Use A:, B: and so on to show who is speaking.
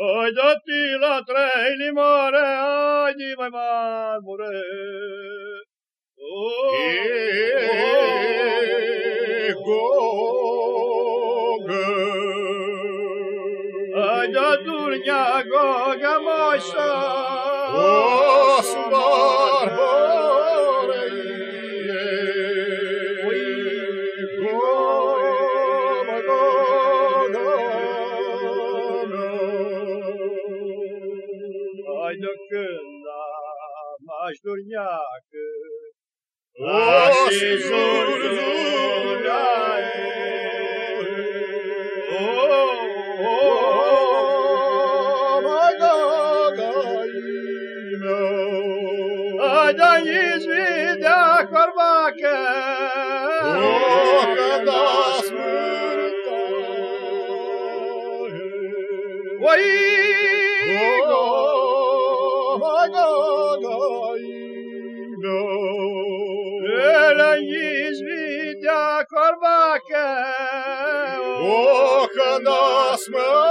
A: Αγιάτη λατρέλη μωρέ, Άγιοι μαϊμάν μωρέ. Αγιά τουρνιά γόγα μόσα, Ai da cânda maș durniacă.
B: Osi zurzulae.
A: Oh, Ai da izvidea corvacă. Oi, Раньиз видя корбаке, Ока
B: нас мы